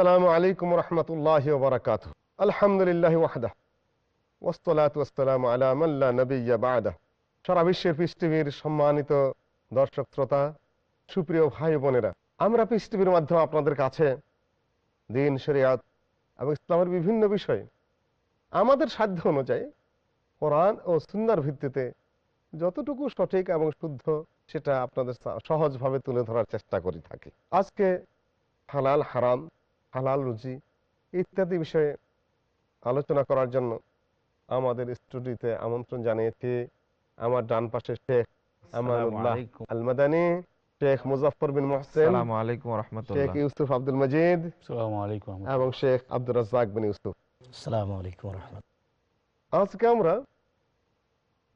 আসসালামু আলাইকুম রহমতুল্লাহ বারাকাত আলহামদুলিল্লাহ ওয়াহদা ওসলাত ওসালাম আলা মাল্লা নবিয়া বাদা সারা বিশ্বের টিভির সম্মানিত দর্শক, শ্রোতা, সুপ্রিয় ভাই বোনেরা, আমরা টিভির মাধ্যমে আপনাদের কাছে দিন, শরিয়াত এবং ইসলামের বিভিন্ন বিষয়, আমাদের সাধ্য অনুযায়ী কোরআন ও সুন্নার ভিত্তিতে যতটুকু সঠিক এবং শুদ্ধ সেটা আপনাদের সহজভাবে তুলে ধরার চেষ্টা করে থাকি। আজকে হালাল, হারাম হালাল রুজি ইত্যাদি বিষয়ে আলোচনা করার জন্য আমাদের স্টুডিওতে আমন্ত্রণ জানিয়েছি আমার ডান পাশে শেখ আমানুল্লাহ আল মাদানী শেখ মুজাফর বিন মোহসেন শেখ ইউসুফ আব্দুল মজিদ এবং শেখ আব্দুর রাজ্জাক বিন ইউসুফ। আসসালামু আলাইকুম রহমত আজকে আমরা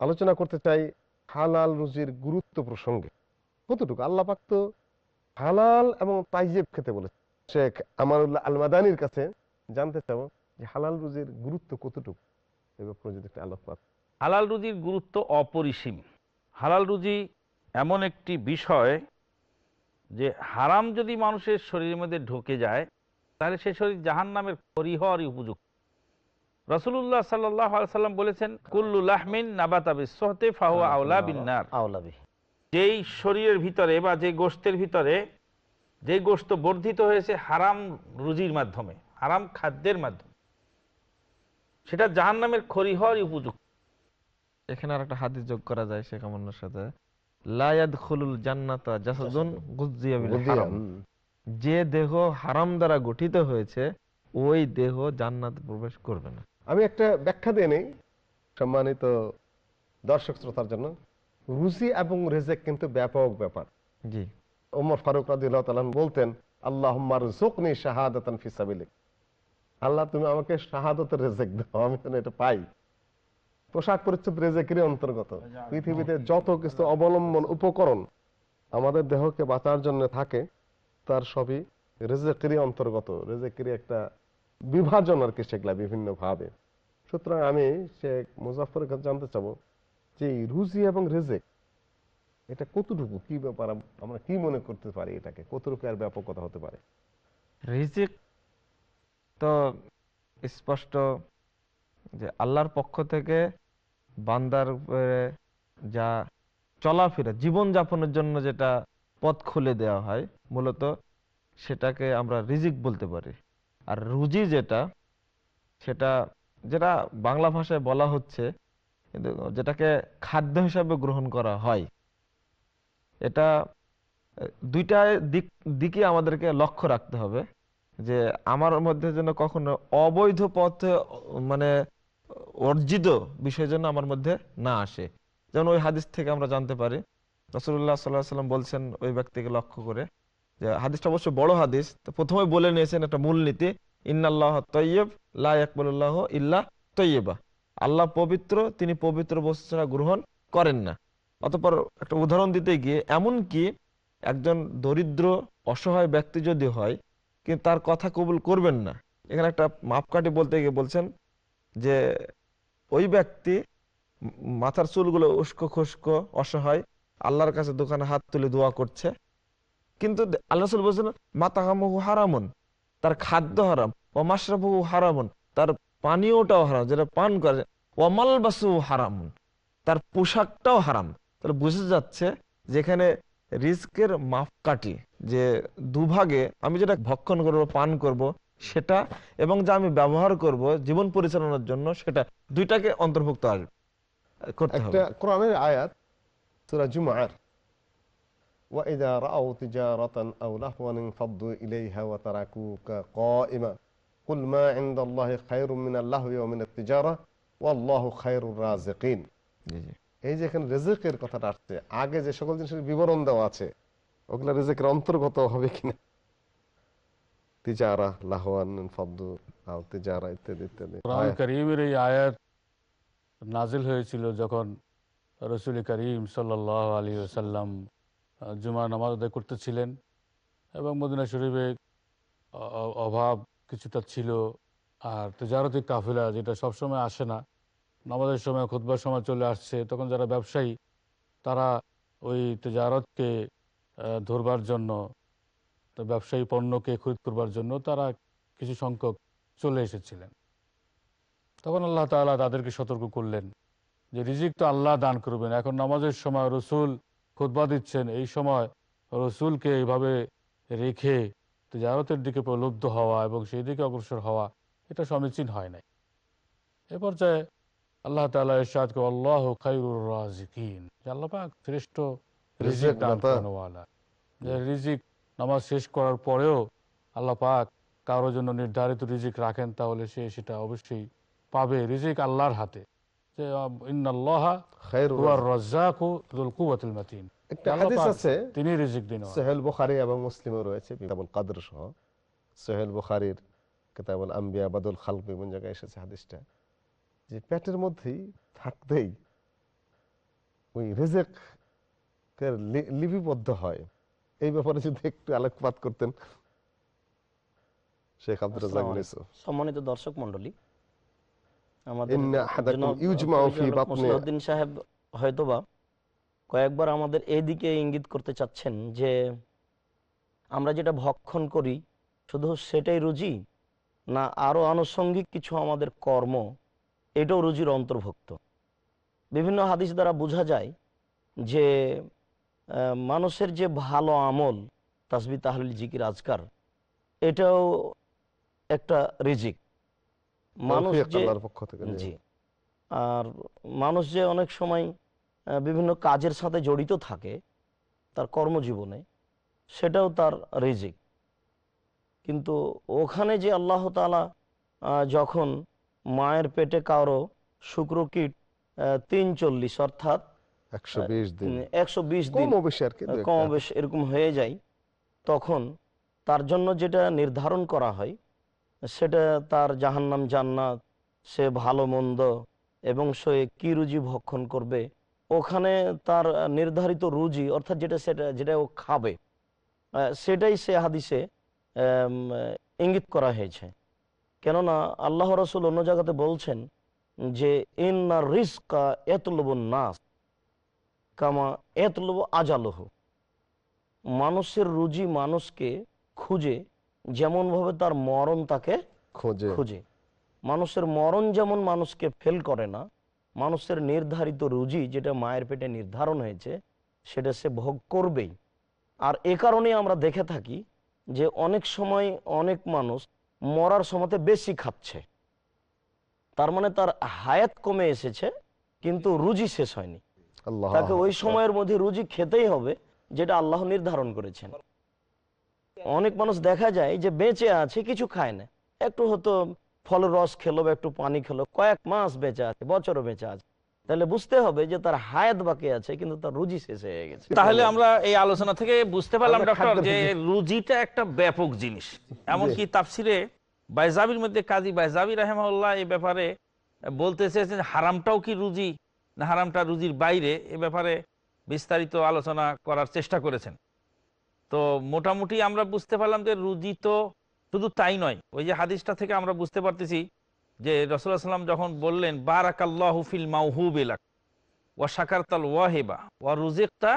আলোচনা করতে চাই হালাল রুজির গুরুত্ব প্রসঙ্গে। কতটুকু? আল্লাহ পাক তো হালাল এবং তাইজেব খেতে বলেছে শেখ আমানুল্লাহ আল মাদানির কাছে জানতে চাবো যে হালাল রুজির গুরুত্ব কতটুকু? এই ব্যাপারে যদি একটা আলোকপাত হালাল রুজির গুরুত্ব অপরিসীম। হালাল রুজি এমন একটি বিষয় যে হারাম যদি মানুষের শরীরের মধ্যে ঢুকে যায় তাহলে সে শরীর জাহান নামের পরিহরই উপযুক্ত। রসুল্লাহ সাল্লাহ সাল্লাম বলেছেন কুল্লু লাহমিন নাবাতাবি সোহতে ফাহুয়া আউলা বিন্নার যেই শরীরের ভিতরে বা যে গোষ্ঠের ভিতরে যে গোষ্ঠ বর্ধিত হয়েছে হারাম রুজির মাধ্যমে হারাম খাদ্যের মাধ্যমে সেটা জাহান নামের খরিহরই উপযুক্ত। এখানে আর একটা হাদিস যোগ করা যায় শেখ আমন্নার সাথে। জান্নাতা জাসাদুন গুজিয়া বিল বুদ্ধিয়া, হারাম। হুম। যে দেহ হারাম দ্বারা গঠিত হয়েছে ওই দেহ জান্নাতে প্রবেশ করবে না। আমি একটা ব্যাখ্যা দিয়ে নেই সম্মানিত দর্শক শ্রোতার জন্য। রুজি এবং রেজেক কিন্তু ব্যাপক ব্যাপার। জি। ওমর ফারুক রাদিল্লাহ তালান বলতেন আল্লাহ জোকনি শাহাদাতান ফিসাবিলিক আল্লাহ, তুমি আমাকে শাহাদতের রেজেক দাও, আমি যেন এটা পাই। পোশাক পরিচ্ছদ রেজেকেরই অন্তর্গত। পৃথিবীতে যত কিছু অবলম্বন উপকরণ আমাদের দেহকে বাঁচার জন্য থাকে, তার সবই রেজেকেরই অন্তর্গত। রেজেকেরই একটা বিভাজন আর কি সেগুলা বিভিন্ন ভাবে সুতরাং আমি শেখ মুজাফরের কাছে জানতে চাবো যে রুজি এবং রেজেক এটা কতটুকু? কি ব্যাপার? আমরা কি মনে করতে পারি এটাকে? কতটুকু এর ব্যাপকতা হতে পারে? রিজিক তো স্পষ্ট যে আল্লাহর পক্ষ থেকে বান্দার উপরে যা চলাফেরা জীবন যাপনের জন্য যেটা পথ খুলে দেওয়া হয়, মূলত সেটাকে আমরা রিজিক বলতে পারি। আর রুজি যেটা, সেটা যেটা বাংলা ভাষায় বলা হচ্ছে, কিন্তু যেটাকে খাদ্য হিসাবে গ্রহণ করা হয় এটা দুইটা দিক দিকে আমাদেরকে লক্ষ্য রাখতে হবে যে আমার মধ্যে যেন কখনো অবৈধ পথে মানে অর্জিত বিষয় যেন আমার মধ্যে না আসে। যেমন ওই হাদিস থেকে আমরা জানতে পারি রসুল্লাহ সাল্লাহ সাল্লাম বলছেন ওই ব্যক্তিকে লক্ষ্য করে যে হাদিসটা অবশ্য বড় হাদিস, তো প্রথমে বলে নিয়েছেন একটা মূলনীতি, ইন্নাল্লাহ তৈয়ব লা ইয়াকবালুল্লাহ ইল্লা তৈয়বা আল্লাহ পবিত্র, তিনি পবিত্র বস্তু ছাড়া গ্রহণ করেন না। অতপর একটা উদাহরণ দিতে গিয়ে এমন কি একজন দরিদ্র, অসহায় ব্যক্তি যদি হয়, কিন্তু তার কথা কবুল করবেন না। এখানে একটা মাপকাঠি বলতে গিয়ে বলছেন যে, ওই ব্যক্তি মাথার চুলগুলো উস্কো খুস্কো, অসহায়, আল্লাহর কাছে দোকানে হাত তুলে দোয়া করছে। কিন্তু আল্লাহ রসুল বলছেন, মাতাহামহু হারামন, তার খাদ্য হারাম ও মাসরাবহু হারামন, তার পানীয়টাও হারাম, যেটা পান করে ওমাল বাসু হারামন, তার পোশাকটাও হারাম। তাহলে বুঝে যাচ্ছে যেখানে রিস্কের মাপকাঠি যে দুভাগে আমি যেটা ভক্ষণ করব পান করব সেটা এবং যা আমি ব্যবহার করব জীবন পরিচালনার জন্য সেটা দুইটাকে অন্তর্ভুক্ত আসবে করতে হবে একটা কোরআনের আয়াত সূরা জুমার وإذا رأوا تجارة أو لهوا انفضوا إليها وتركوك قائما قل ما عند الله خير من اللهو ومن التجارة والله خير الرازقين জি জি এই যে এখানে রেজেকের কথাটা আসছে আগে যে সকল জিনিসের বিবরণ দেওয়া আছে ওগুলা রেজেকের অন্তর্গত হবে কিনা? তিজারা লাহওয়ান ফদ্দু আও তিজারা ইত্যাদি ইত্যাদি। কোরআন। করিমের এই আয়াত নাজিল হয়েছিল যখন রসুল করিম সাল্লাহ আলী সাল্লাম জুমা নামাজ আদায় করতেছিলেন এবং মদিনা শরীফে অভাব কিছুটা ছিল। আর তেজারতি কাফিলা যেটা সবসময় আসে না নামাজের সময়, খুতবার সময় চলে আসছে, তখন যারা ব্যবসায়ী, তারা ওই তেজারতকে ধরবার জন্য ব্যবসায়ী পণ্যকে খরিদ করবার জন্য তারা কিছু সংখ্যক চলে এসেছিলেন। তখন আল্লাহ তাআলা তাদেরকে সতর্ক করলেন যে রিজিক তো আল্লাহ দান করবেন। এখন নামাজের সময় রসুল খুতবা দিচ্ছেন, এই সময় রসুলকে এইভাবে রেখে জারতের দিকে প্রলুব্ধ হওয়া এবং সেই দিকে অগ্রসর হওয়া, এটা সমীচীন হয় নাই। এ পর্যায়ে আল্লাহ তাআলা ইরশাদ করে আল্লাহ খায়রুর রাজিকিন। শ্রেষ্ঠ রিজিক রিজিক দান দাতা। করানোওয়ালা যে রিজিক নামাজ শেষ করার পরেও আল্লাহ পাক কারোর জন্য নির্ধারিত রিজিক রাখেন তাহলে সে সেটা অবশ্যই পাবে। রিজিক আল্লাহর হাতে। যে ইন্নাল্লাহা খায়রুর হুয়ার রাজিক। রাজ্জাকু যুল কুওয়াতিল মাতিন। একটা হাদিস আছে তিনি রিজিক দিন সোহেল বুখারি এবং মুসলিমও রয়েছে কিতাবুল কাদর সহ। সোহেল বুখারির কিতাবুল আম্বিয়া বাদুল খালক বিভিন্ন জায়গায় এসেছে হাদিসটা। যে পেটের মধ্যেই থাকতেই ওই রেজেক লিপিবদ্ধ হয়। এই ব্যাপারে যদি একটু আলোকপাত করতেন। শেখ আব্দুল রাজাক ইউসুফ সম্মানিত দর্শক মন্ডলী আমাদের মুসলিউদ্দিন সাহেব হয়তোবা কয়েকবার আমাদের এদিকে ইঙ্গিত করতে চাচ্ছেন যে আমরা যেটা ভক্ষণ করি শুধু সেটাই রুজি না আরও আনুষঙ্গিক কিছু আমাদের কর্ম এটাও রুজির অন্তর্ভুক্ত। বিভিন্ন হাদিস দ্বারা বোঝা যায় যে মানুষের যে ভালো আমল তাসবি তাহলিল জিকির আজকার এটাও একটা রিজিক। মানুষ যে পক্ষ থেকে জি। জি। আর মানুষ যে অনেক সময় বিভিন্ন কাজের সাথে জড়িত থাকে তার কর্মজীবনে সেটাও তার রিজিক। কিন্তু ওখানে যে আল্লাহ তালা যখন মায়ের পেটে কারও শুক্রকীট তিন চল্লিশ অর্থাৎ একশো বিশ দিন। কম বেশি এরকম হয়ে যায়। তখন তার জন্য যেটা নির্ধারণ করা হয় সেটা তার জাহান্নাম জান্নাত সে ভালো মন্দ এবং সে কি রুজি ভক্ষণ করবে ওখানে তার নির্ধারিত রুজি অর্থাৎ যেটা সেটা যেটা ও খাবে সেটাই সে হাদিসে ইঙ্গিত করা হয়েছে। কেননা আল্লাহ রসুল অন্য জায়গাতে বলছেন যে ইন্না রিস্কা এতলব নাস কামা এতলব আজালহ। মানুষের রুজি মানুষকে খুঁজে যেমনভাবে তার মরণ তাকে খোঁজে। খুঁজে। মানুষের মরণ যেমন মানুষকে ফেল করে না মানুষের নির্ধারিত রুজি যেটা মায়ের পেটে নির্ধারণ হয়েছে সেটা সে ভোগ করবেই। আর এ কারণে আমরা দেখে থাকি যে অনেক সময় অনেক মানুষ মরার সময়তে বেশি খাচ্ছে। তার মানে তার হায়াত কমে এসেছে কিন্তু রুজি শেষ হয়নি। তাকে ওই সময়ের মধ্যে রুজি খেতেই হবে যেটা আল্লাহ নির্ধারণ করেছেন। অনেক মানুষ দেখা যায় যে বেঁচে আছে কিছু খায় না। একটু হয়তো ফল রস খেলো বা একটু পানি খেলো কয়েক মাস বেঁচে আছে বছরও বেঁচে আছে। তাহলে বুঝতে হবে যে তার হায়াত বাকি আছে কিন্তু তার রুজি শেষ হয়ে গেছে। তাহলে আমরা এই আলোচনা থেকে বুঝতে পারলাম ডক্টর যে রুজিটা একটা ব্যাপক জিনিস। এমনকি তাফসিরে বাইজাবির মধ্যে কাজী বাইজাবি রাহেমাউল্লাহ এই ব্যাপারে বলতে চেয়েছেন হারামটাও কি রুজি না হারামটা রুজির বাইরে? এ ব্যাপারে বিস্তারিত আলোচনা করার চেষ্টা করেছেন। তো মোটামুটি আমরা বুঝতে পারলাম যে রুজি তো শুধু তাই নয় ওই যে হাদিসটা থেকে আমরা বুঝতে পারতেছি যে রসুল্লাহ সাল্লাম যখন বললেন, বারাকাল্লাহু ফিল মাউহুব এলাক ওয়া ওয়াহেবা ওয়া রুজিকতা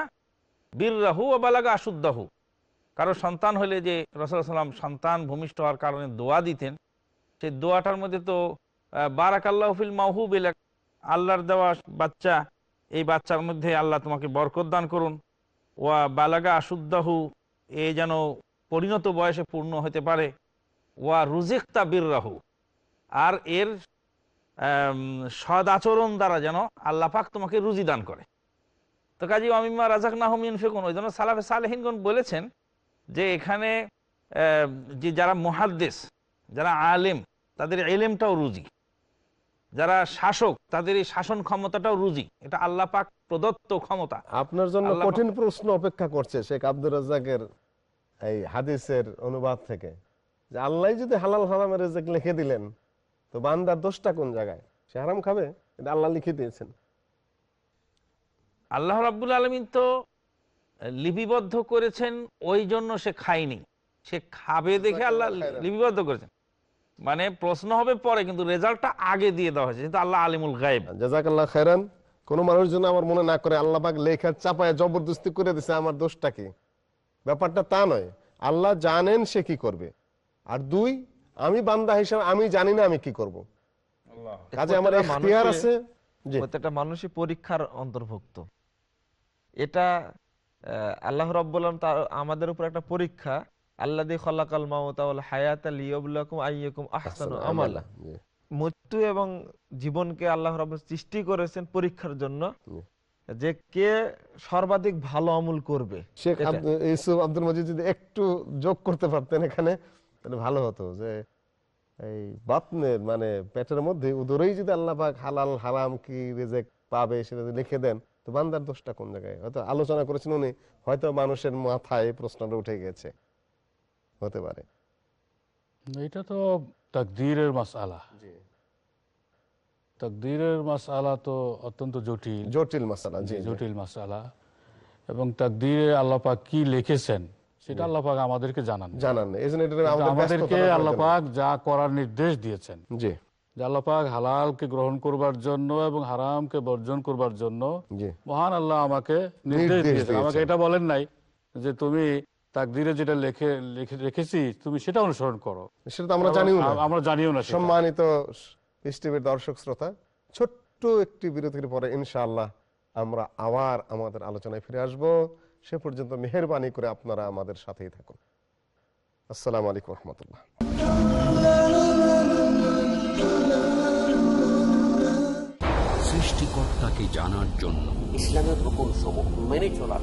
বীররাহু ও বালাগা আশুদ্দাহু। কারও সন্তান হলে যে রসুল্লাহ সাল্লাম সন্তান ভূমিষ্ঠ হওয়ার কারণে দোয়া দিতেন, সেই দোয়াটার মধ্যে তো বারাক আল্লাহ ফিল মাহবুব এলাক আল্লাহর দেওয়া বাচ্চা, এই বাচ্চার মধ্যে আল্লাহ তোমাকে বরকত দান করুন। ওয়া বালাগা আশুদ্দাহু এ যেন পরিণত বয়সে পূর্ণ হতে পারে। ওয়া রুজিকতা বীররাহু আর এর সদ আচরণ দ্বারা যেন আল্লাহ পাক তোমাকে রুজি দান করে। তো কাজী অমিমা রাজাক নাহমিন ফেকুন ওই জন্য সালাফে সালেহিনগণ বলেছেন যে এখানে যে যারা মহাদ্দেশ যারা আলেম তাদের এলেমটাও রুজি। যারা শাসক তাদের এই শাসন ক্ষমতাটাও রুজি। এটা আল্লাহ পাক প্রদত্ত ক্ষমতা। আপনার জন্য কঠিন প্রশ্ন অপেক্ষা করছে শেখ আব্দুর রাজ্জাকের এই হাদিসের অনুবাদ থেকে। যে আল্লাহ যদি হালাল হারামের রেজেক লিখে দিলেন তো বান্দার দোষটা কোন জায়গায়? সে হারাম খাবে এটা আল্লাহ লিখে দিয়েছেন। আল্লাহ রাব্বুল আলমিন তো লিপিবদ্ধ করেছেন ওই জন্য সে খায়নি। সে খাবে দেখে আল্লাহ লিপিবদ্ধ করেছেন। মানে প্রশ্ন হবে পরে কিন্তু রেজাল্টটা আগে দিয়ে দেওয়া হয়েছে যেহেতু আল্লাহ আলিমুল গায়েব। জাজাকাল্লাহ খায়রান কোনো মানুষ যেন আমার মনে না করে আল্লাহ পাক লেখা চাপায় জবরদস্তি করে দিছে আমার দোষটা কি? ব্যাপারটা তা নয়। আল্লাহ জানেন সে কি করবে। আর দুই আমি বান্দা হিসাবে আমি জানি না আমি কি করব। কাজে আমার এখতিয়ার আছে। জি। প্রত্যেকটা মানুষই পরীক্ষার অন্তর্ভুক্ত। এটা আল্লাহ রব্বুল আলম তার আমাদের উপর একটা পরীক্ষা আল্লাহ দি খলাকাল মাউতাউল হায়াত লিয়বুল্লাকুম আইয়াকুম আহসানু আমালা। মৃত্যু এবং জীবনকে আল্লাহ রব সৃষ্টি করেছেন পরীক্ষার জন্য। যে কে সর্বাধিক ভালো আমল করবে শেখ ইউসুফ আব্দুল মজিদ যদি একটু যোগ করতে পারতেন এখানে। তাহলে ভালো হতো যে এই বাতনের মানে পেটের মধ্যে উদরেই যদি আল্লাহ পাক হালাল হারাম কি রেজেক পাবে সেটা যদি লিখে দেন তো বান্দার দোষটা কোন জায়গায়? হয়তো আলোচনা করেছেন উনি হয়তো মানুষের মাথায় প্রশ্নটা উঠে গেছে। হতে পারে। এটা তো তাকদীরের মাসালা। তাকদীরের মাসালা তো অত্যন্ত জটিল। জটিল জি। জটিল মাসালা। এবং তাকদীরে আল্লাহ পাক কি লিখেছেন সেটা আল্লাহ পাক আমাদেরকে জানান। জানান। আমাদেরকে আল্লাহ পাক যা করার নির্দেশ দিয়েছেন। জি। যে আল্লাহ পাক হালালকে গ্রহণ করবার জন্য এবং হারামকে বর্জন করবার জন্য মহান আল্লাহ আমাকে নির্দেশ দিয়েছেন। আমাকে এটা বলেন নাই যে তুমি তাকদিরে যেটা লেখে রেখেছি তুমি সেটা অনুসরণ করো। সেটা তো আমরা জানিও না। আমরা জানিও না সম্মানিত পিস টিভির দর্শক শ্রোতা ছোট্ট একটি বিরতির পরে ইনশাআল্লাহ আমরা আবার আমাদের আলোচনায় ফিরে আসব। সে পর্যন্ত মেহরবানি করে আপনারা আমাদের সাথেই থাকুন। আসসালাম আলাইকুম রহমতুল্লাহ। সৃষ্টিকর্তাকে জানার জন্য ইসলামের রকম সমূহ মেনে চলার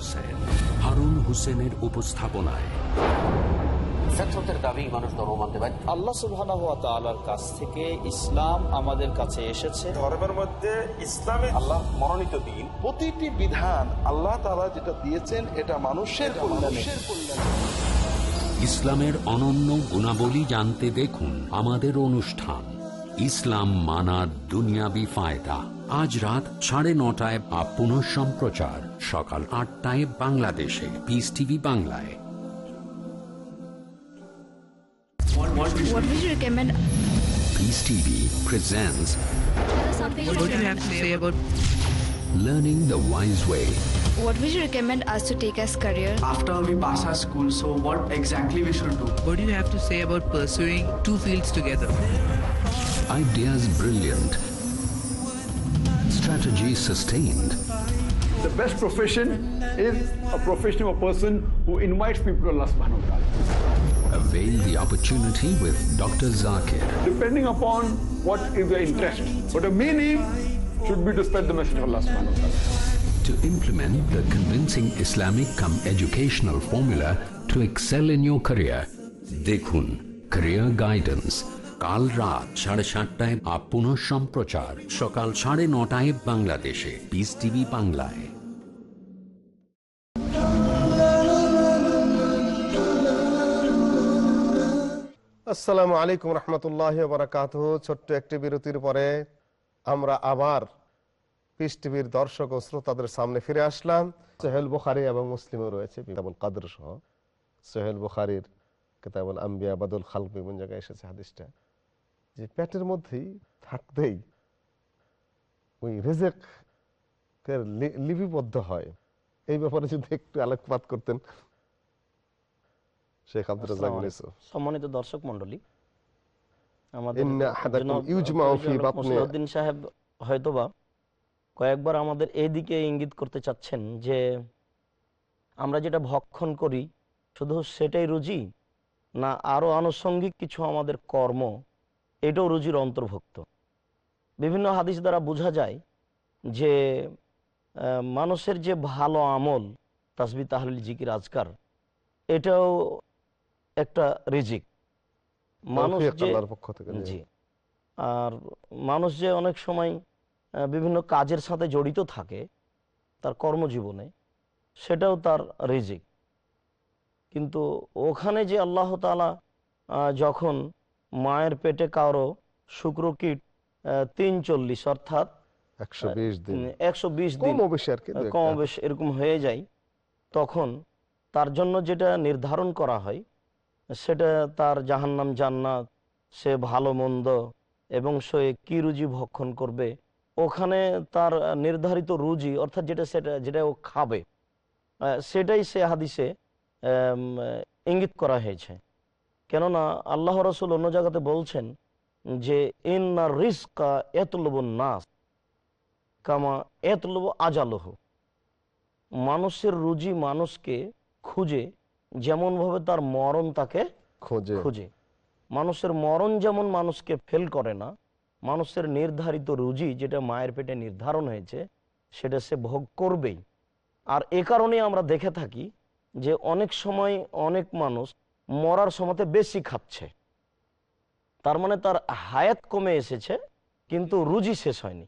হুসেন হারুন হুসেনের উপস্থাপনায়। দাবি মানুষ ধর্ম মানতে বাধ্য আল্লাহ সুবহানাহু ওয়া তাআলার কাছ থেকে ইসলাম আমাদের কাছে এসেছে। ধর্মের মধ্যে ইসলামে আল্লাহ মনোনীত দিন। প্রতিটি বিধান আল্লাহ তাআলা যেটা দিয়েছেন এটা মানুষের কল্যাণে ইসলামের অনন্য গুণাবলী জানতে দেখুন আমাদের অনুষ্ঠান ইসলাম মানার দুনিয়াবি ফায়দা। আজ রাত সাড়ে নটায় বা পুনঃ সম্প্রচার সকাল আটটায় বাংলাদেশে পিস টিভি বাংলায় What would you recommend? Peace TV presents Something what do you have to say about? Learning the wise way What would you recommend us to take as career? after we pass our school so what exactly we should do What do you have to say about pursuing two fields together? Ideas brilliant. strategy sustained. The best profession is a profession of a person who invites people to Allah subhanahu wa ta'ala. Avail the opportunity with Dr. Zakir. Depending upon what is your interest. But the main aim should be to spread the message of Allah subhanahu wa ta'ala. To implement the convincing Islamic come educational formula to excel in your career, Dekhun, Career Guidance, কাল রাত সাড়ে সাতটায় up পুনঃ সম্প্রচার। সকাল সাড়ে নটায় বাংলাদেশে। পিস টিভি বাংলায়। আসসালামু আলাইকুম রহমতুল্লাহ বারাকাত ছোট্ট একটি বিরতির পরে আমরা আবার পিস টিভির দর্শক ও শ্রোতাদের সামনে ফিরে আসলাম। সোহেল বুখারি এবং মুসলিমও রয়েছে। কিতাবুল কাদর সহ সোহেল বুখারির কিতাবুল আম্বিয়া বাদুল খালক বিভিন্ন জায়গায় এসেছে হাদিসটা? যে পেটের মধ্যেই থাকতেই ওই রেজেক লিপিবদ্ধ হয়। এই ব্যাপারে যদি একটু আলোকপাত করতেন। শেখ আব্দুল ইউসুফ সম্মানিত দর্শক মন্ডলী আমাদের মুসলিউদ্দিন সাহেব হয়তোবা কয়েকবার আমাদের এইদিকে ইঙ্গিত করতে চাচ্ছেন যে আমরা যেটা ভক্ষণ করি শুধু সেটাই রুজি না আরও আনুষঙ্গিক কিছু আমাদের কর্ম এটাও রুজির অন্তর্ভুক্ত। বিভিন্ন হাদিস দ্বারা বোঝা যায় যে মানুষের যে ভালো আমল তাসবি তাহলিল জিকির আজকার এটাও একটা রিজিক। মানুষ যে পক্ষ থেকে জি। আর মানুষ যে অনেক সময় বিভিন্ন কাজের সাথে জড়িত থাকে তার কর্মজীবনে সেটাও তার রিজিক। কিন্তু ওখানে যে আল্লাহ তালা যখন মায়ের পেটে কারও শুক্রকীট তিন চল্লিশ অর্থাৎ একশো বিশ দিন। কম বেশি এরকম হয়ে যায়। তখন তার জন্য যেটা নির্ধারণ করা হয় সেটা তার জাহান্নাম জান্নাত সে ভালো মন্দ এবং সে কি রুজি ভক্ষণ করবে ওখানে তার নির্ধারিত রুজি অর্থাৎ যেটা সেটা যেটা ও খাবে সেটাই সে হাদিসে ইঙ্গিত করা হয়েছে। কেননা আল্লাহ রসুল অন্য জায়গাতে বলছেন যে ইন্না রিস্কা এতলব নাস কামা এতলব আজালহ। মানুষের রুজি মানুষকে খুঁজে যেমনভাবে তার মরণ তাকে খোঁজে। খুঁজে। মানুষের মরণ যেমন মানুষকে ফেল করে না মানুষের নির্ধারিত রুজি যেটা মায়ের পেটে নির্ধারণ হয়েছে সেটা সে ভোগ করবেই। আর এ কারণে আমরা দেখে থাকি যে অনেক সময় অনেক মানুষ মরার সময়তে বেশি খাচ্ছে। তার মানে তার হায়াত কমে এসেছে কিন্তু রুজি শেষ হয়নি।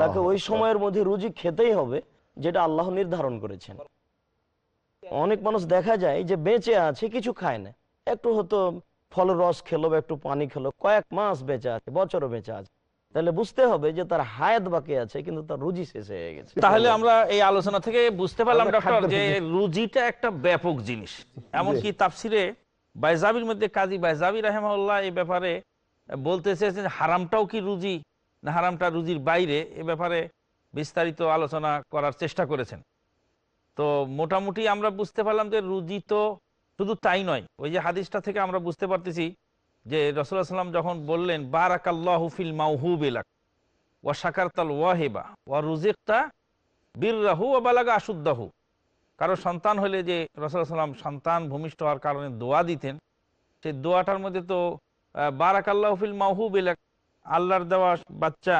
তাকে ওই সময়ের মধ্যে রুজি খেতেই হবে যেটা আল্লাহ নির্ধারণ করেছেন। অনেক মানুষ দেখা যায় যে বেঁচে আছে কিছু খায় না। একটু হয়তো ফলের রস খেলো বা একটু পানি খেলো কয়েক মাস বেঁচে আছে বছরও বেঁচে আছে। তাহলে বুঝতে হবে যে তার হায়াত বাকি আছে কিন্তু তার রুজি শেষ হয়ে গেছে। তাহলে আমরা এই আলোচনা থেকে বুঝতে পারলাম ডক্টর যে রুজিটা একটা ব্যাপক জিনিস। এমনকি তাফসিরে বাইজাবির মধ্যে কাজী বাইজাবি রাহেমাল্লাহ এই ব্যাপারে বলতে চেয়েছেন, হারামটাও কি রুজি না হারামটা রুজির বাইরে? এ ব্যাপারে বিস্তারিত আলোচনা করার চেষ্টা করেছেন। তো মোটামুটি আমরা বুঝতে পারলাম যে রুজি তো শুধু তাই নয়, ওই যে হাদিসটা থেকে আমরা বুঝতে পারতেছি যে রসুল্লাহ সাল্লাম যখন বললেন, বারাকাল্লাহু ফিল মাউহুব এলাক ওয়া শাকারতাল ওয়াহেবা ওয়া বীর রাহু ও বালাগা আশুদ্দাহু। কারও সন্তান হলে যে রসুল্লাহ সাল্লাম সন্তান ভূমিষ্ঠ হওয়ার কারণে দোয়া দিতেন সেই দোয়াটার মধ্যে তো বারাক আল্লাহ ফিল এলাক। আল্লাহর দেওয়া বাচ্চা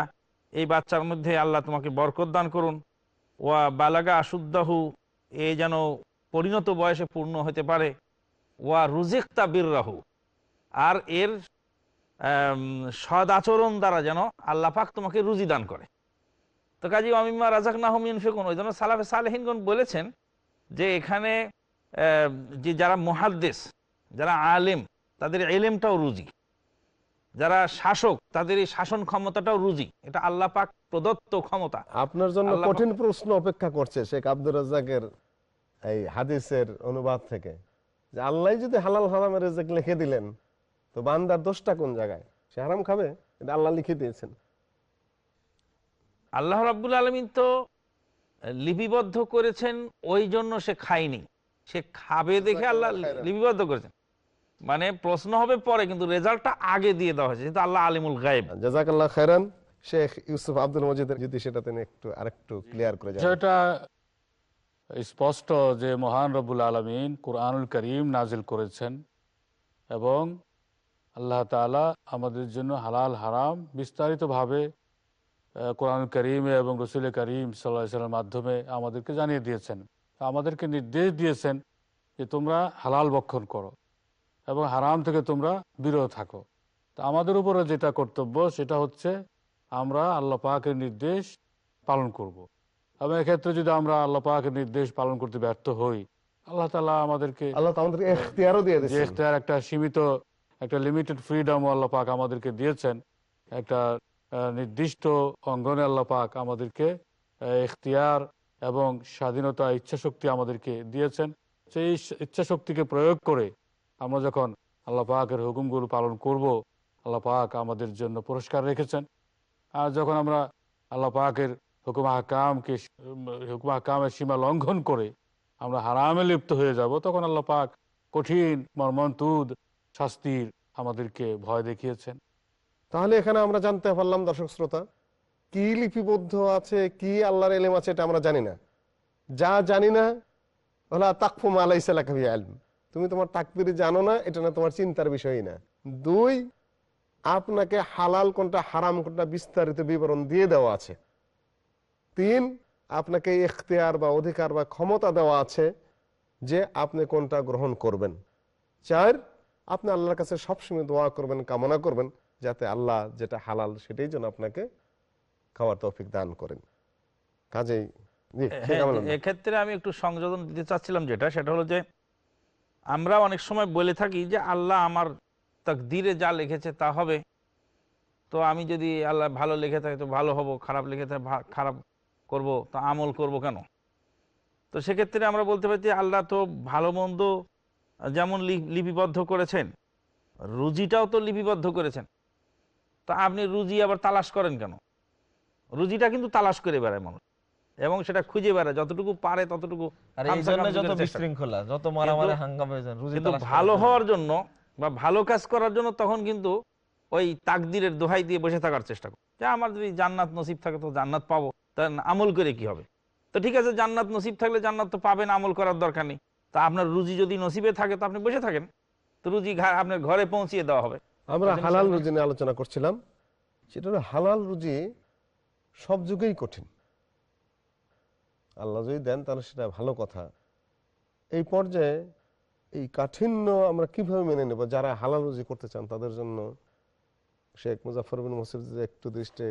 এই বাচ্চার মধ্যে আল্লাহ তোমাকে বরকত দান করুন। ওয়া বালাগা আশুদ্দাহু এ যেন পরিণত বয়সে পূর্ণ হতে পারে। ওয়া রুজিকতা বীররাহু আর এর আম, সদ আচরণ দ্বারা যেন আল্লাহ পাক তোমাকে রুজি দান করে। তো কাজী অমিমা রাজাক নাহমিন ফেকুন ওই জন্য সালাফে সালেহিনগণ বলেছেন যে এখানে যে যারা মহাদ্দেশ যারা আলেম তাদের এলেমটাও রুজি। যারা শাসক তাদের এই শাসন ক্ষমতাটাও রুজি। এটা আল্লাহ পাক প্রদত্ত ক্ষমতা। আপনার জন্য কঠিন প্রশ্ন অপেক্ষা করছে শেখ আব্দুর রাজ্জাকের এই হাদিসের অনুবাদ থেকে। যে আল্লাহ যদি হালাল হারামের রেজেক লিখে দিলেন তো বান্দার দোষটা কোন জায়গায়? সে হারাম খাবে? এটা আল্লাহ লিখে দিয়েছেন। আল্লাহ রাব্বুল আলমিন তো লিপিবদ্ধ করেছেন ওই জন্য সে খায়নি। সে খাবে দেখে আল্লাহ লিপিবদ্ধ করেছেন। মানে প্রশ্ন হবে পরে কিন্তু রেজাল্টটা আগে দিয়ে দেওয়া হয়েছে যেহেতু আল্লাহ আলিমুল গায়েব। জাজাকাল্লাহ খায়রান শেখ ইউসুফ আব্দুল মজিদের যদি সেটা তিনি একটু আরেকটু ক্লিয়ার করে যান সেটা স্পষ্ট যে মহান রবুল আলমিন কোরআনুল করিম নাজিল করেছেন এবং আল্লাহ তাআলা আমাদের জন্য হালাল হারাম বিস্তারিতভাবে কোরআন করিম এবং রসুল করিম সাল্লাহ সাল্লামের মাধ্যমে আমাদেরকে জানিয়ে দিয়েছেন। আমাদেরকে নির্দেশ দিয়েছেন যে তোমরা হালাল ভক্ষণ করো এবং হারাম থেকে তোমরা বিরত থাকো। তা আমাদের উপরে যেটা কর্তব্য সেটা হচ্ছে আমরা আল্লাহ পাকের নির্দেশ পালন করব। এবং এক্ষেত্রে যদি আমরা আল্লাহ পাকের নির্দেশ পালন করতে ব্যর্থ হই আল্লাহ তালা আমাদেরকে আল্লাহ একটা সীমিত একটা লিমিটেড ফ্রিডম আল্লাহ পাক আমাদেরকে দিয়েছেন। একটা নির্দিষ্ট অঙ্গনে আল্লাহ পাক আমাদেরকে এখতিয়ার এবং স্বাধীনতা, ইচ্ছাশক্তি আমাদেরকে দিয়েছেন। সেই ইচ্ছাশক্তিকে প্রয়োগ করে আমরা যখন আল্লাহ পাকের হুকুমগুলো পালন করব, আল্লাহ পাক আমাদের জন্য পুরস্কার রেখেছেন। আর যখন আমরা আল্লাহ পাকের হুকুম হাকামকে হুকুম হাকামের সীমা লঙ্ঘন করে আমরা হারামে লিপ্ত হয়ে যাব, তখন আল্লাহ পাক কঠিন মর্মন্তুদ শাস্তির আমাদেরকে ভয় দেখিয়েছেন। তাহলে এখানে আমরা জানতে পারলাম, দর্শক শ্রোতা, কি লিপিবদ্ধ আছে, কি আল্লাহর এলেম আছে এটা আমরা জানি না। যা জানি না হলা তাকফুম আলাইসাল্লা কবি আলম। তুমি তোমার তাকবিরি জানো না, এটা না তোমার চিন্তার বিষয়ই না। দুই, আপনাকে হালাল কোনটা, হারাম কোনটা বিস্তারিত বিবরণ দিয়ে দেওয়া আছে। তিন, আপনাকে এখতিয়ার বা অধিকার বা ক্ষমতা দেওয়া আছে যে আপনি কোনটা গ্রহণ করবেন। চার, আপনি আল্লাহর কাছে সবসময় দোয়া করবেন, কামনা করবেন। যাতে আল্লাহ যেটা হালাল সেটাই যেন আপনাকে খাওয়ার তৌফিক দান করেন। কাজেই। এক্ষেত্রে আমি একটু সংযোজন দিতে চাচ্ছিলাম যেটা সেটা হলো যে আমরা অনেক সময় বলে থাকি যে আল্লাহ আমার তাকদিরে যা লিখেছে তা হবে। তো আমি যদি আল্লাহ ভালো লিখে থাকে তো ভালো হব খারাপ লিখে থাকে খারাপ করব তো আমল করব কেন? তো সেক্ষেত্রে আমরা বলতে পারি যে আল্লাহ তো ভালো মন্দ যেমন লিপিবদ্ধ করেছেন রুজিটাও তো লিপিবদ্ধ করেছেন। তো আপনি রুজি আবার তালাশ করেন কেন? রুজিটা কিন্তু তালাশ করে বেড়ায় মানুষ। এবং সেটা খুঁজে বেড়ায় যতটুকু পারে ততটুকু কিন্তু- ভালো হওয়ার জন্য বা ভালো কাজ করার জন্য তখন কিন্তু ওই তাকদিরের দোহাই দিয়ে বসে থাকার চেষ্টা করে। যে আমার যদি জান্নাত নসিব থাকে তো জান্নাত পাবো তা আমল করে কি হবে? তো ঠিক আছে জান্নাত নসিব থাকলে জান্নাত তো পাবেন আমল করার দরকার নেই। তা আপনার রুজি যদি নসিবে থাকে তো আপনি বসে থাকেন। তো রুজি আপনার ঘরে পৌঁছিয়ে দেওয়া হবে। আমরা হালাল রুজি নিয়ে আলোচনা করছিলাম। সেটা হলো হালাল রুজি সব যুগেই কঠিন। আল্লাহ যদি দেন তাহলে সেটা ভালো কথা। এই পর্যায়ে এই কাঠিন্য আমরা কীভাবে মেনে নেব? যারা হালাল রুজি করতে চান তাদের জন্য শেখ মুজাফর বিন মসিদ একটু দৃষ্টি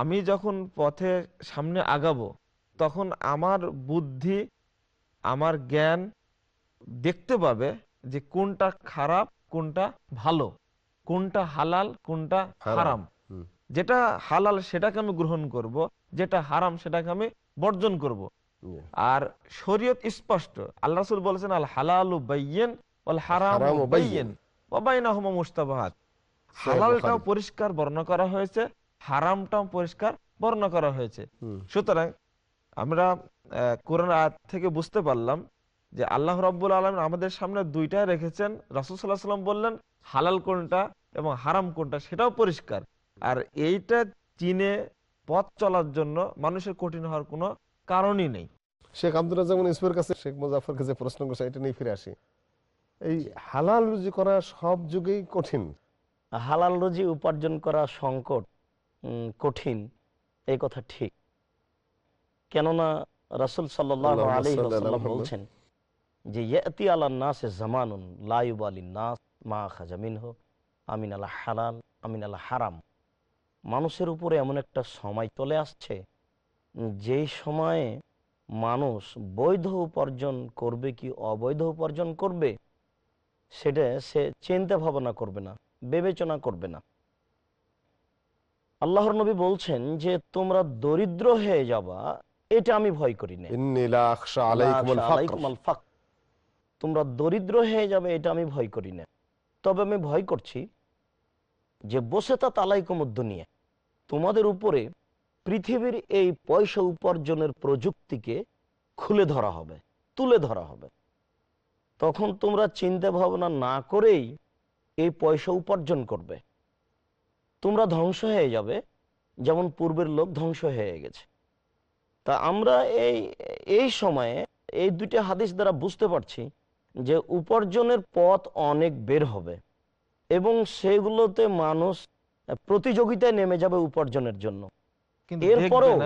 আমি যখন পথে সামনে আগাবো তখন আমার বুদ্ধি আমার জ্ঞান দেখতে পাবে যে কোনটা খারাপ কোনটা ভালো কোনটা হালাল কোনটা হারাম। যেটা হালাল সেটাকে আমি গ্রহণ করব যেটা হারাম সেটাকে আমি বর্জন করব। আর শরীয়ত স্পষ্ট। আল্লাহ রাসূল বলেছেন আল হালালু বাইয়িন হালালটাও পরিষ্কার বর্ণনা করা হয়েছে হারামটাও পরিষ্কার বর্ণনা করা হয়েছে। সুতরাং আমরা কোরআন আয়াত থেকে বুঝতে পারলাম যে আল্লাহ রাব্বুল আলম আমাদের সামনে দুইটা রেখেছেন। রাসুল সাল্লাহ সাল্লাম বললেন হালাল কোনটা এবং হারাম কোনটা সেটাও পরিষ্কার। আর এইটা চিনে পথ চলার জন্য মানুষের কঠিন হওয়ার কোনো কারণই নেই। শেখ আব্দুল রাজাক ইসমের কাছে শেখ মুজাফর কাছে প্রশ্ন করছে এটা নিয়ে ফিরে আসি। এই হালাল রুজি করা সব যুগেই কঠিন। হালাল রুজি উপার্জন করা সংকট কঠিন এই কথা ঠিক। কেননা রাসুল সাল্লাহ আলী বলছেন যে ইয়াতি নাস জামানুন লাইব আলী নাস মা খাজামিন আমিন আল্লাহ হালাল আমিন আল্লাহ হারাম। মানুষের উপরে এমন একটা সময় চলে আসছে যেই সময়ে মানুষ বৈধ উপার্জন করবে কি অবৈধ উপার্জন করবে সেটা সে চিন্তা ভাবনা করবে না বিবেচনা করবে না। আল্লাহর নবী বলছেন যে তোমরা দরিদ্র হয়ে যাবা এটা আমি ভয় করি না। তোমরা দরিদ্র হয়ে যাবে এটা আমি ভয় করি না তবে আমি ভয় করছি যে বসে তা তালাইকুমুদ্দুনিয়া তোমাদের উপরে পৃথিবীর এই পয়সা উপার্জনের প্রযুক্তিকে খুলে ধরা হবে তুলে ধরা হবে। তখন তোমরা চিন্তা ভাবনা না করেই এই পয়সা উপার্জন করবে। তোমরা ধ্বংস হয়ে যাবে যেমন পূর্বের লোক ধ্বংস হয়ে গেছে। তা আমরা এই এই সময়ে এই দুইটা হাদিস দ্বারা বুঝতে পারছি যে উপার্জনের পথ অনেক বের হবে এবং সেগুলোতে মানুষ প্রতিযোগিতায় নেমে যাবে উপার্জনের জন্য। এরপরেও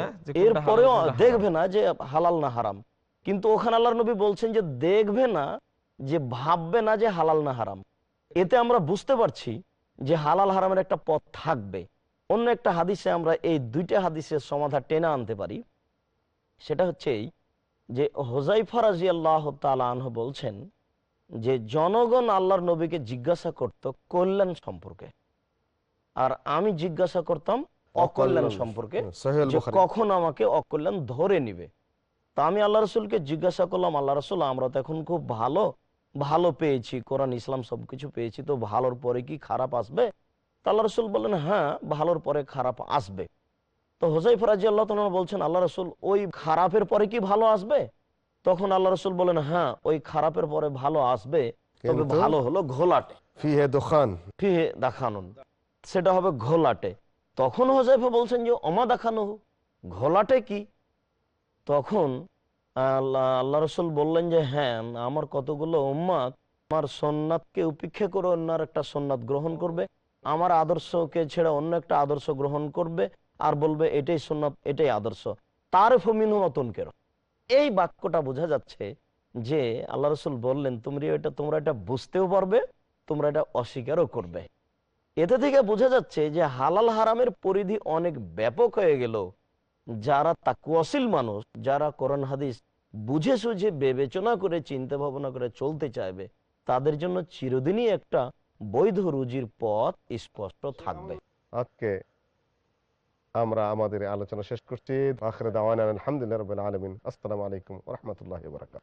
এরপরেও দেখবে না যে হালাল না হারাম। কিন্তু ওখানে আল্লাহ নবী বলছেন যে দেখবে না যে ভাববে না যে হালাল না হারাম। এতে আমরা বুঝতে পারছি যে হালাল হারামের একটা পথ থাকবে। অন্য একটা হাদিসে আমরা এই দুইটা হাদিসের সমাধান টেনে আনতে পারি। সেটা হচ্ছে এই যে হোজাইফা রাজি আল্লাহ আনহ বলছেন যে জনগণ আল্লাহর নবীকে জিজ্ঞাসা করত কল্যাণ সম্পর্কে। আর আমি জিজ্ঞাসা করতাম অকল্যাণ সম্পর্কে সহিহুল যে বুখারী। কখন আমাকে অকল্যাণ ধরে নিবে। তা আমি আল্লাহ রসুলকে জিজ্ঞাসা করলাম আল্লাহ রসুল আমরা তো এখন খুব ভালো ভালো পেয়েছি কোরআন ইসলাম সবকিছু পেয়েছি তো ভালোর পরে কি খারাপ আসবে? তা আল্লাহ রসুল বললেন হ্যাঁ ভালোর পরে খারাপ আসবে। তো হোসাই ফরাজি আল্লাহ তালা বলছেন আল্লাহ রসুল ওই খারাপের পরে কি ভালো আসবে? তখন আল্লাহ রসুল বলেন হ্যাঁ ওই খারাপের পরে ভালো আসবে তবে ভালো হলো ঘোলাটে। ফিহে দোকান। ফিহে দেখানুন। সেটা হবে ঘোলাটে। তখন হোজাইফা বলছেন যে অমা দেখানো ঘোলাটে কি? তখন আল্লাহ আল্লাহ রসুল বললেন যে হ্যাঁ আমার কতগুলো উম্মাদ আমার সোননাথকে উপেক্ষা করে অন্য একটা সোননাথ গ্রহণ করবে আমার আদর্শকে ছেড়ে অন্য একটা আদর্শ গ্রহণ করবে আর বলবে, এটাই সোননাথ এটাই আদর্শ। তার ফমিনু মতন কেন এই বাক্যটা বোঝা যাচ্ছে যে আল্লাহ রসুল বললেন, তোমরা এটা তোমরা এটা বুঝতেও পারবে, তোমরা এটা অস্বীকারও করবে। এতে থেকে বোঝা যাচ্ছে যে হালাল হারামের পরিধি অনেক ব্যাপক হয়ে গেল। যারা তাকুয়াশীল মানুষ, যারা কোরআন হাদিস বুঝে সুঝে, বিবেচনা করে, চিন্তা ভাবনা করে চলতে চাইবে, তাদের জন্য চিরদিনই একটা বৈধ রুজির পথ স্পষ্ট থাকবে। আমরা আমাদের এই আলোচনা শেষ করছি আখরে দাওয়ান আলহামদুলিল্লাহ রবিল আলমিন আসসালামু আলাইকুম রহমতুল্লাহ বরাকাত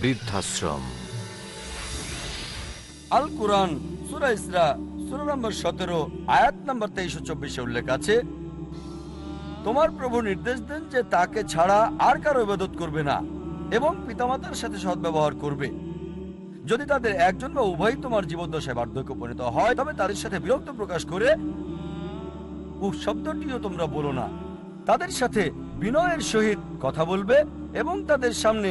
বৃদ্ধাশ্রম। আল কোরআন সুরা ইসরা, সুরা নম্বর সতেরো, আয়াত নম্বর তেইশো চব্বিশে উল্লেখ আছে, তোমার প্রভু নির্দেশ দেন যে তাকে ছাড়া আর কারও ইবাদত করবে না এবং পিতামাতার সাথে সদ্ব্যবহার করবে। যদি তাদের একজন বা উভয় তোমার জীবদ্দশায় বার্ধক্য পরিণত হয়, তবে তাদের সাথে বিরক্ত প্রকাশ করে শব্দটিও তোমরা বলো না। তাদের সাথে বিনয়ের সহিত কথা বলবে এবং তাদের সামনে